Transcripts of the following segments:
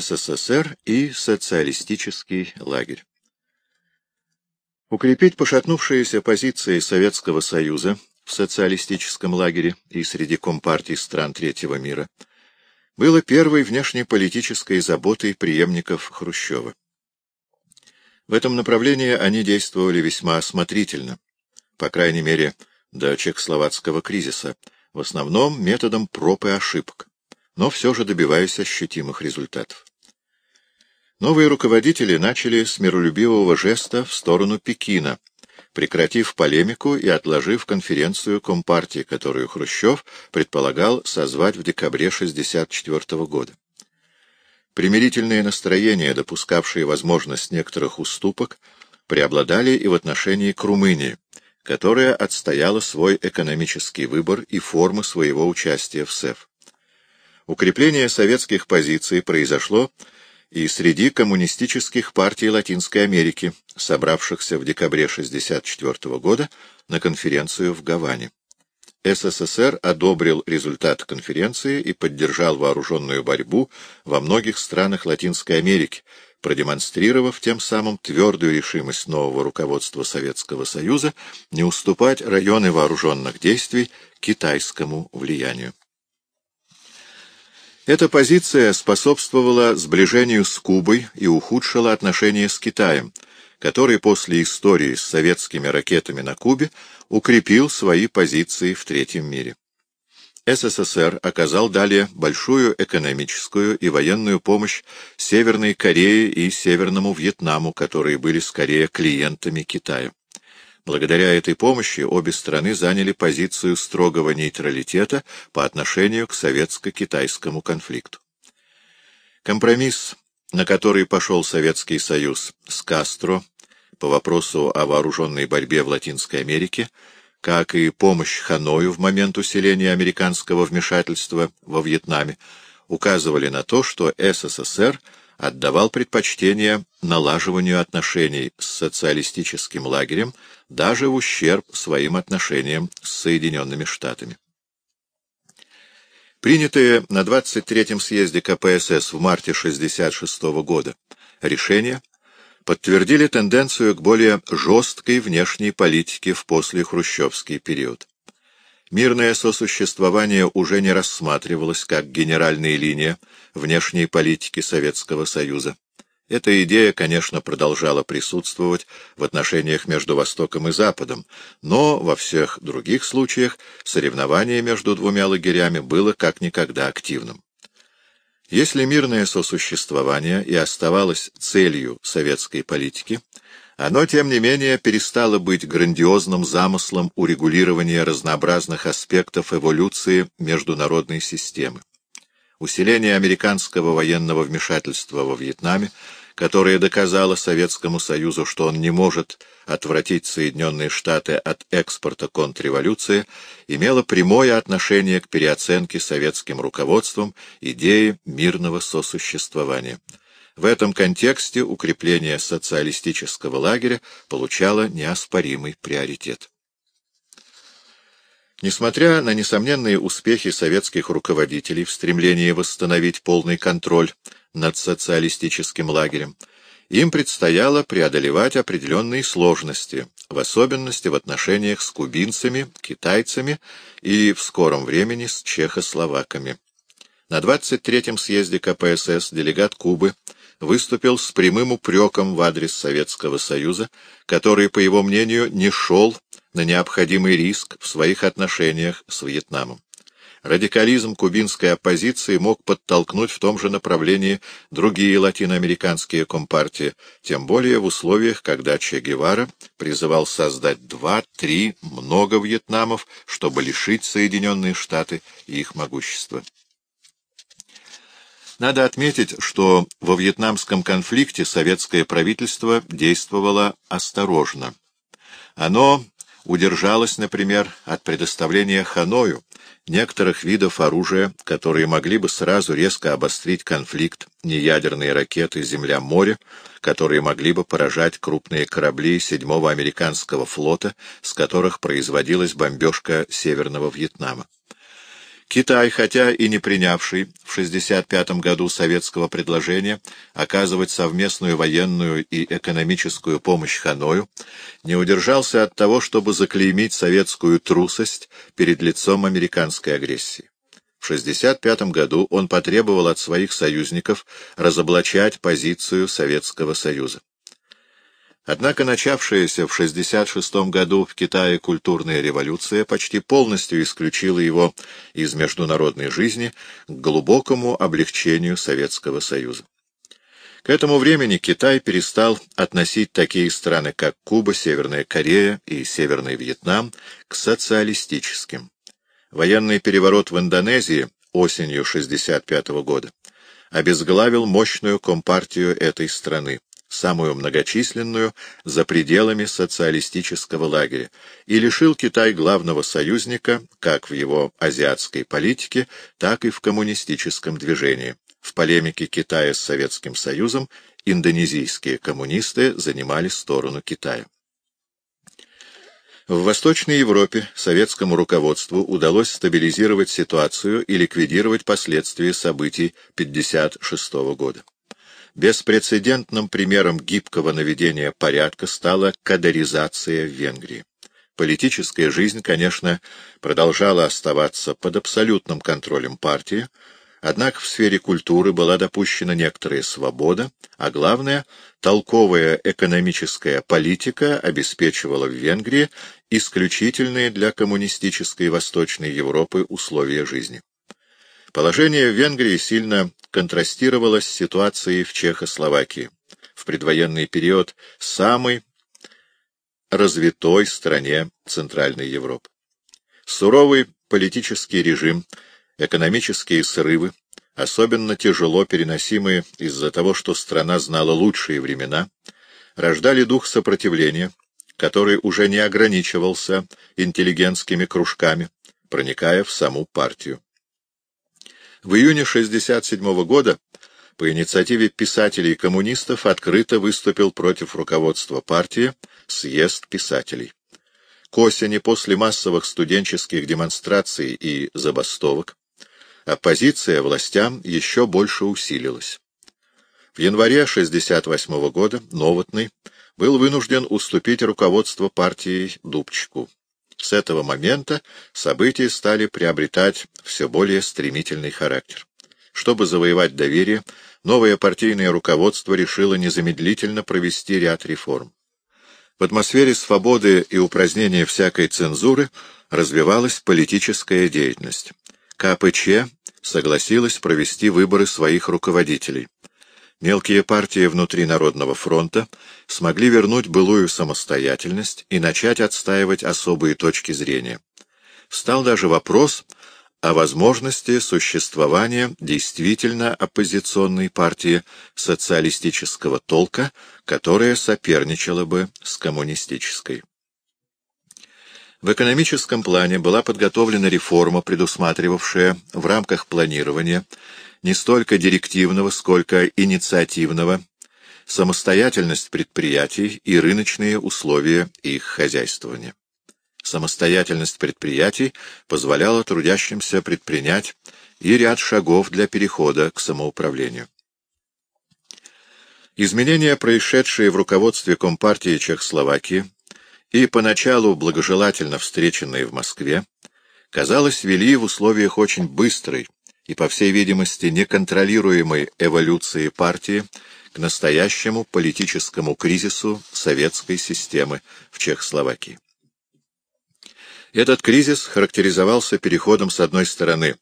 СССР и социалистический лагерь. Укрепить пошатнувшиеся позиции Советского Союза в социалистическом лагере и среди компартий стран третьего мира было первой внешнеполитической заботой преемников Хрущева. В этом направлении они действовали весьма осмотрительно, по крайней мере, до чехословацкого кризиса, в основном методом проб и ошибок но все же добиваясь ощутимых результатов. Новые руководители начали с миролюбивого жеста в сторону Пекина, прекратив полемику и отложив конференцию Компартии, которую Хрущев предполагал созвать в декабре 1964 года. Примирительные настроения, допускавшие возможность некоторых уступок, преобладали и в отношении к Румынии, которая отстояла свой экономический выбор и формы своего участия в СЭФ. Укрепление советских позиций произошло и среди коммунистических партий Латинской Америки, собравшихся в декабре 1964 года на конференцию в Гаване. СССР одобрил результат конференции и поддержал вооруженную борьбу во многих странах Латинской Америки, продемонстрировав тем самым твердую решимость нового руководства Советского Союза не уступать районы вооруженных действий китайскому влиянию. Эта позиция способствовала сближению с Кубой и ухудшила отношения с Китаем, который после истории с советскими ракетами на Кубе укрепил свои позиции в третьем мире. СССР оказал далее большую экономическую и военную помощь Северной Корее и Северному Вьетнаму, которые были скорее клиентами Китая. Благодаря этой помощи обе страны заняли позицию строгого нейтралитета по отношению к советско-китайскому конфликту. Компромисс, на который пошел Советский Союз с Кастро по вопросу о вооруженной борьбе в Латинской Америке, как и помощь Ханою в момент усиления американского вмешательства во Вьетнаме, указывали на то, что СССР отдавал предпочтение налаживанию отношений с социалистическим лагерем даже в ущерб своим отношениям с Соединенными Штатами. Принятые на 23-м съезде КПСС в марте 1966 года решения подтвердили тенденцию к более жесткой внешней политике в послехрущевский период. Мирное сосуществование уже не рассматривалось как генеральная линия внешней политики Советского Союза. Эта идея, конечно, продолжала присутствовать в отношениях между Востоком и Западом, но во всех других случаях соревнование между двумя лагерями было как никогда активным. Если мирное сосуществование и оставалось целью советской политики, оно, тем не менее, перестало быть грандиозным замыслом урегулирования разнообразных аспектов эволюции международной системы. Усиление американского военного вмешательства во Вьетнаме которая доказала Советскому Союзу, что он не может отвратить Соединенные Штаты от экспорта контрреволюции, имела прямое отношение к переоценке советским руководством идеи мирного сосуществования. В этом контексте укрепление социалистического лагеря получало неоспоримый приоритет. Несмотря на несомненные успехи советских руководителей в стремлении восстановить полный контроль над социалистическим лагерем, им предстояло преодолевать определенные сложности, в особенности в отношениях с кубинцами, китайцами и в скором времени с чехословаками. На 23-м съезде КПСС делегат Кубы выступил с прямым упреком в адрес Советского Союза, который, по его мнению, не шел на необходимый риск в своих отношениях с Вьетнамом. Радикализм кубинской оппозиции мог подтолкнуть в том же направлении другие латиноамериканские компартии, тем более в условиях, когда Че Гевара призывал создать два-три много Вьетнамов, чтобы лишить Соединенные Штаты их могущества. Надо отметить, что во вьетнамском конфликте советское правительство действовало осторожно. Оно удержалось, например, от предоставления Ханою некоторых видов оружия, которые могли бы сразу резко обострить конфликт, неядерные ракеты «Земля-море», которые могли бы поражать крупные корабли седьмого американского флота, с которых производилась бомбежка Северного Вьетнама. Китай, хотя и не принявший в 1965 году советского предложения оказывать совместную военную и экономическую помощь Ханою, не удержался от того, чтобы заклеймить советскую трусость перед лицом американской агрессии. В 1965 году он потребовал от своих союзников разоблачать позицию Советского Союза. Однако начавшаяся в 1966 году в Китае культурная революция почти полностью исключила его из международной жизни к глубокому облегчению Советского Союза. К этому времени Китай перестал относить такие страны, как Куба, Северная Корея и Северный Вьетнам, к социалистическим. Военный переворот в Индонезии осенью 1965 года обезглавил мощную компартию этой страны, самую многочисленную за пределами социалистического лагеря, и лишил Китай главного союзника как в его азиатской политике, так и в коммунистическом движении. В полемике Китая с Советским Союзом индонезийские коммунисты занимали сторону Китая. В Восточной Европе советскому руководству удалось стабилизировать ситуацию и ликвидировать последствия событий 1956 года. Беспрецедентным примером гибкого наведения порядка стала кадаризация в Венгрии. Политическая жизнь, конечно, продолжала оставаться под абсолютным контролем партии, однако в сфере культуры была допущена некоторая свобода, а главное, толковая экономическая политика обеспечивала в Венгрии исключительные для коммунистической Восточной Европы условия жизни. Положение в Венгрии сильно контрастировало с ситуацией в Чехословакии, в предвоенный период самой развитой стране Центральной Европы. Суровый политический режим, экономические срывы, особенно тяжело переносимые из-за того, что страна знала лучшие времена, рождали дух сопротивления, который уже не ограничивался интеллигентскими кружками, проникая в саму партию. В июне 1967 года по инициативе писателей и коммунистов открыто выступил против руководства партии съезд писателей. К осени после массовых студенческих демонстраций и забастовок оппозиция властям еще больше усилилась. В январе 1968 года Новотный был вынужден уступить руководство партией Дубчику. С этого момента события стали приобретать все более стремительный характер. Чтобы завоевать доверие, новое партийное руководство решило незамедлительно провести ряд реформ. В атмосфере свободы и упразднения всякой цензуры развивалась политическая деятельность. КПЧ согласилась провести выборы своих руководителей. Мелкие партии внутри Народного фронта смогли вернуть былую самостоятельность и начать отстаивать особые точки зрения. Встал даже вопрос о возможности существования действительно оппозиционной партии социалистического толка, которая соперничала бы с коммунистической. В экономическом плане была подготовлена реформа, предусматривавшая в рамках планирования не столько директивного, сколько инициативного, самостоятельность предприятий и рыночные условия их хозяйствования. Самостоятельность предприятий позволяла трудящимся предпринять и ряд шагов для перехода к самоуправлению. Изменения, происшедшие в руководстве Компартии Чехословакии и поначалу благожелательно встреченные в Москве, казалось, вели в условиях очень быстрой, и, по всей видимости, неконтролируемой эволюции партии к настоящему политическому кризису советской системы в Чехословакии. Этот кризис характеризовался переходом, с одной стороны,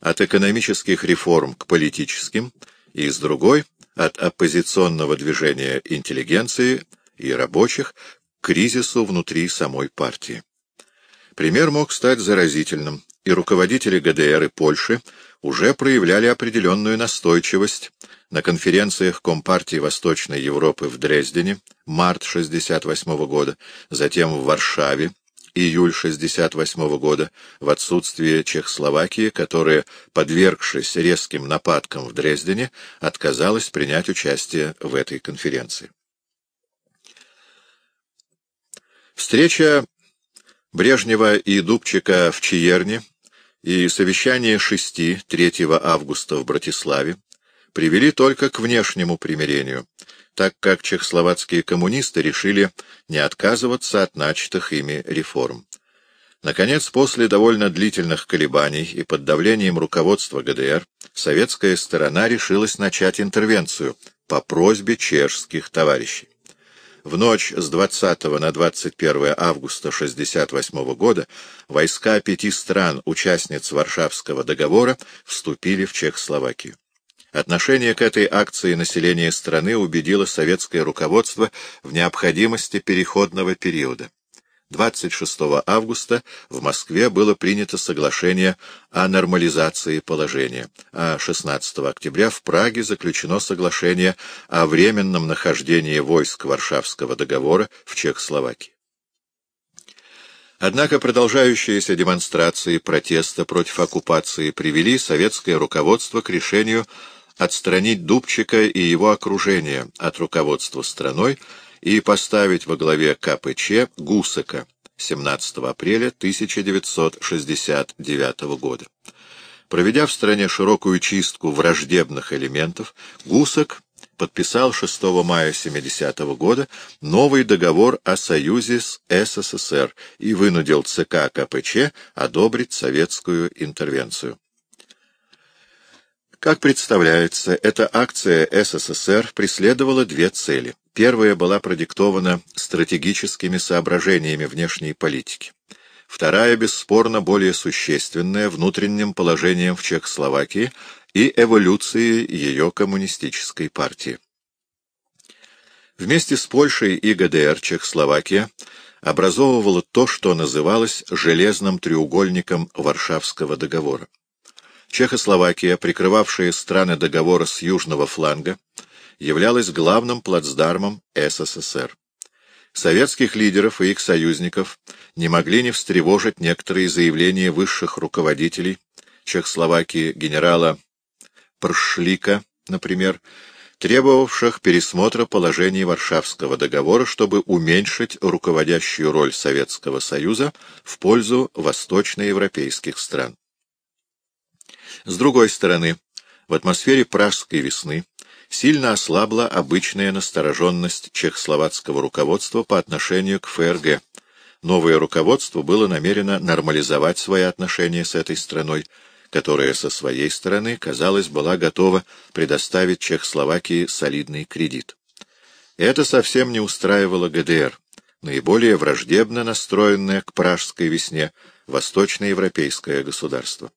от экономических реформ к политическим, и, с другой, от оппозиционного движения интеллигенции и рабочих кризису внутри самой партии. Пример мог стать заразительным, и руководители ГДР и Польши уже проявляли определенную настойчивость на конференциях Компартии Восточной Европы в Дрездене, март 1968 года, затем в Варшаве, июль 1968 года, в отсутствие Чехословакии, которая, подвергшись резким нападкам в Дрездене, отказалась принять участие в этой конференции. Встреча Брежнева и Дубчика в Чиерне и совещание шести 3 августа в Братиславе привели только к внешнему примирению, так как чехословацкие коммунисты решили не отказываться от начатых ими реформ. Наконец, после довольно длительных колебаний и под давлением руководства ГДР, советская сторона решилась начать интервенцию по просьбе чешских товарищей. В ночь с 20 на 21 августа 1968 года войска пяти стран, участниц Варшавского договора, вступили в Чехословакию. Отношение к этой акции населения страны убедило советское руководство в необходимости переходного периода. 26 августа в Москве было принято соглашение о нормализации положения, а 16 октября в Праге заключено соглашение о временном нахождении войск Варшавского договора в Чехословакии. Однако продолжающиеся демонстрации протеста против оккупации привели советское руководство к решению отстранить Дубчика и его окружение от руководства страной и поставить во главе КПЧ Гусака 17 апреля 1969 года. Проведя в стране широкую чистку враждебных элементов, Гусак подписал 6 мая 70 года новый договор о союзе с СССР и вынудил ЦК КПЧ одобрить советскую интервенцию. Как представляется, эта акция СССР преследовала две цели. Первая была продиктована стратегическими соображениями внешней политики. Вторая, бесспорно, более существенная внутренним положением в Чехословакии и эволюцией ее коммунистической партии. Вместе с Польшей и ГДР Чехословакия образовывала то, что называлось «железным треугольником Варшавского договора». Чехословакия, прикрывавшая страны договора с южного фланга, являлась главным плацдармом СССР. Советских лидеров и их союзников не могли не встревожить некоторые заявления высших руководителей Чехословакии генерала Пршлика, например, требовавших пересмотра положений Варшавского договора, чтобы уменьшить руководящую роль Советского Союза в пользу восточноевропейских стран. С другой стороны, в атмосфере пражской весны сильно ослабла обычная настороженность чехословацкого руководства по отношению к ФРГ. Новое руководство было намерено нормализовать свои отношения с этой страной, которая со своей стороны, казалось, была готова предоставить Чехословакии солидный кредит. Это совсем не устраивало ГДР, наиболее враждебно настроенное к пражской весне восточноевропейское государство.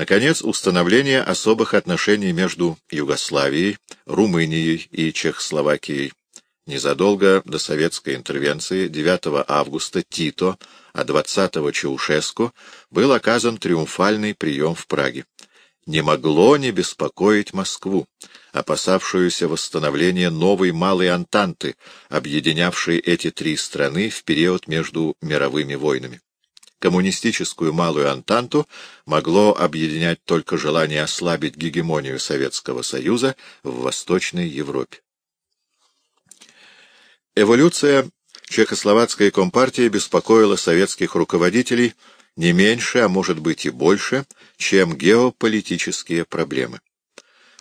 Наконец, установление особых отношений между Югославией, Румынией и Чехословакией. Незадолго до советской интервенции 9 августа Тито, а 20 Чаушеску был оказан триумфальный прием в Праге. Не могло не беспокоить Москву, опасавшуюся восстановления новой малой Антанты, объединявшей эти три страны в период между мировыми войнами коммунистическую Малую Антанту могло объединять только желание ослабить гегемонию Советского Союза в Восточной Европе. Эволюция Чехословацкой компартии беспокоила советских руководителей не меньше, а может быть и больше, чем геополитические проблемы.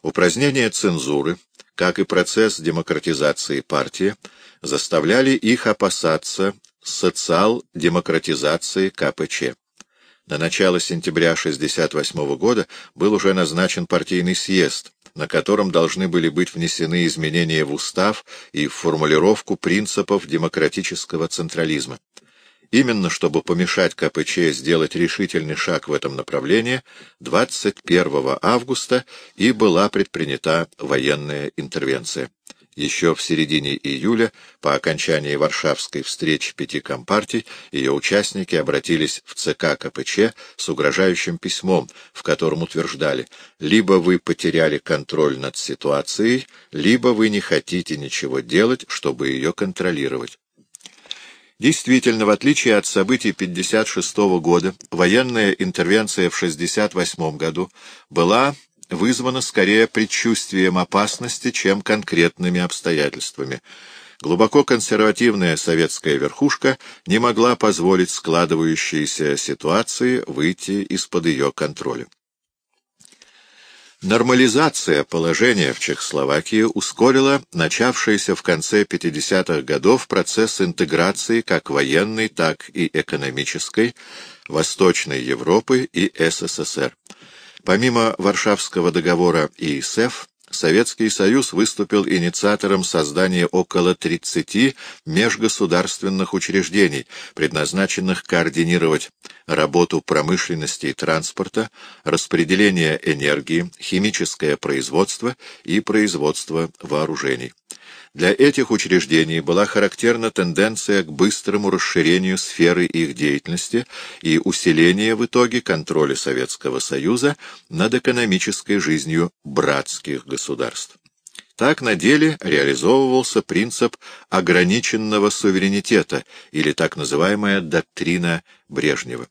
Упразднение цензуры, как и процесс демократизации партии, заставляли их опасаться социал-демократизации КПЧ. На начало сентября 1968 года был уже назначен партийный съезд, на котором должны были быть внесены изменения в устав и в формулировку принципов демократического централизма. Именно чтобы помешать КПЧ сделать решительный шаг в этом направлении, 21 августа и была предпринята военная интервенция. Еще в середине июля, по окончании Варшавской встречи пяти компартий, ее участники обратились в ЦК КПЧ с угрожающим письмом, в котором утверждали, либо вы потеряли контроль над ситуацией, либо вы не хотите ничего делать, чтобы ее контролировать. Действительно, в отличие от событий 1956 года, военная интервенция в 1968 году была вызвано скорее предчувствием опасности, чем конкретными обстоятельствами. глубоко консервативная советская верхушка не могла позволить складывающейся ситуации выйти из-под ее контроля. Нормализация положения в Чехословакии ускорила начавшийся в конце 50-х годов процесс интеграции как военной, так и экономической Восточной Европы и СССР. Помимо Варшавского договора и ИСЭФ, Советский Союз выступил инициатором создания около 30 межгосударственных учреждений, предназначенных координировать работу промышленности и транспорта, распределение энергии, химическое производство и производство вооружений. Для этих учреждений была характерна тенденция к быстрому расширению сферы их деятельности и усиление в итоге контроля Советского Союза над экономической жизнью братских государств. Так на деле реализовывался принцип ограниченного суверенитета или так называемая доктрина Брежнева.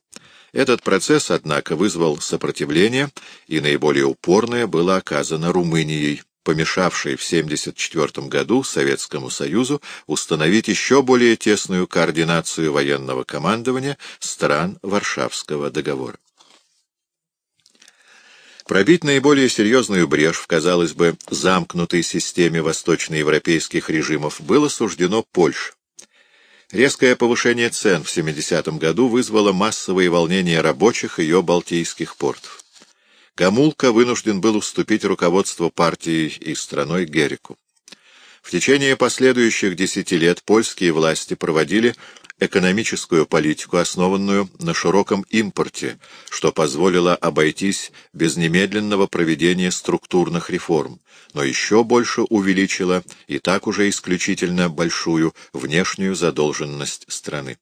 Этот процесс, однако, вызвал сопротивление, и наиболее упорное было оказано Румынией помешавшей в 1974 году Советскому Союзу установить еще более тесную координацию военного командования стран Варшавского договора. Пробить наиболее серьезную брешь в, казалось бы, замкнутой системе восточноевропейских режимов было суждено Польше. Резкое повышение цен в 70 году вызвало массовые волнения рабочих ее балтийских портов. Гамулка вынужден был уступить руководство партией и страной Герику. В течение последующих десяти лет польские власти проводили экономическую политику, основанную на широком импорте, что позволило обойтись без немедленного проведения структурных реформ, но еще больше увеличило и так уже исключительно большую внешнюю задолженность страны.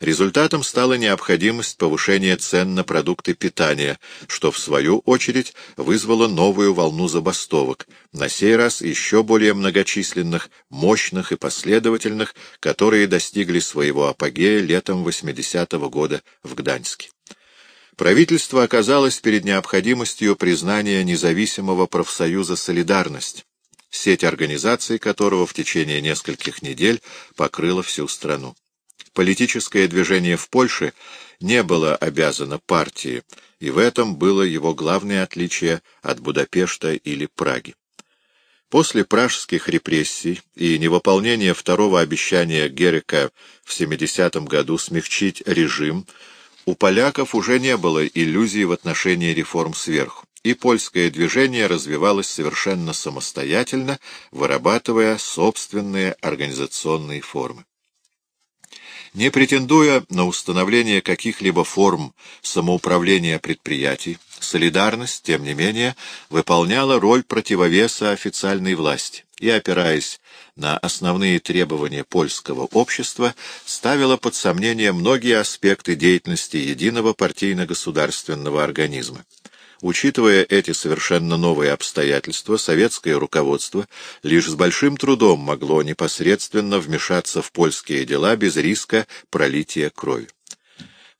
Результатом стала необходимость повышения цен на продукты питания, что, в свою очередь, вызвало новую волну забастовок, на сей раз еще более многочисленных, мощных и последовательных, которые достигли своего апогея летом 80-го года в Гданьске. Правительство оказалось перед необходимостью признания независимого профсоюза «Солидарность», сеть организаций которого в течение нескольких недель покрыла всю страну. Политическое движение в Польше не было обязано партии, и в этом было его главное отличие от Будапешта или Праги. После пражских репрессий и невыполнения второго обещания Герика в 70-м году смягчить режим, у поляков уже не было иллюзий в отношении реформ сверху, и польское движение развивалось совершенно самостоятельно, вырабатывая собственные организационные формы. Не претендуя на установление каких-либо форм самоуправления предприятий, солидарность, тем не менее, выполняла роль противовеса официальной власти и, опираясь на основные требования польского общества, ставила под сомнение многие аспекты деятельности единого партийно-государственного организма. Учитывая эти совершенно новые обстоятельства, советское руководство лишь с большим трудом могло непосредственно вмешаться в польские дела без риска пролития крови.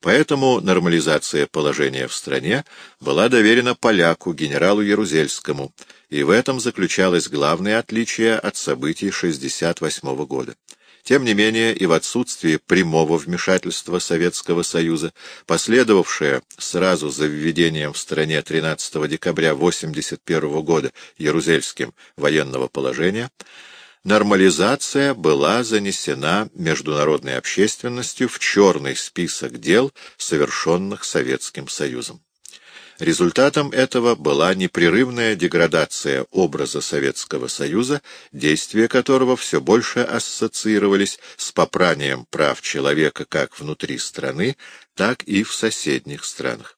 Поэтому нормализация положения в стране была доверена поляку, генералу Ярузельскому, и в этом заключалось главное отличие от событий 1968 года. Тем не менее, и в отсутствии прямого вмешательства Советского Союза, последовавшее сразу за введением в стране 13 декабря 1981 года Ярузельским военного положения, нормализация была занесена международной общественностью в черный список дел, совершенных Советским Союзом. Результатом этого была непрерывная деградация образа Советского Союза, действия которого все больше ассоциировались с попранием прав человека как внутри страны, так и в соседних странах.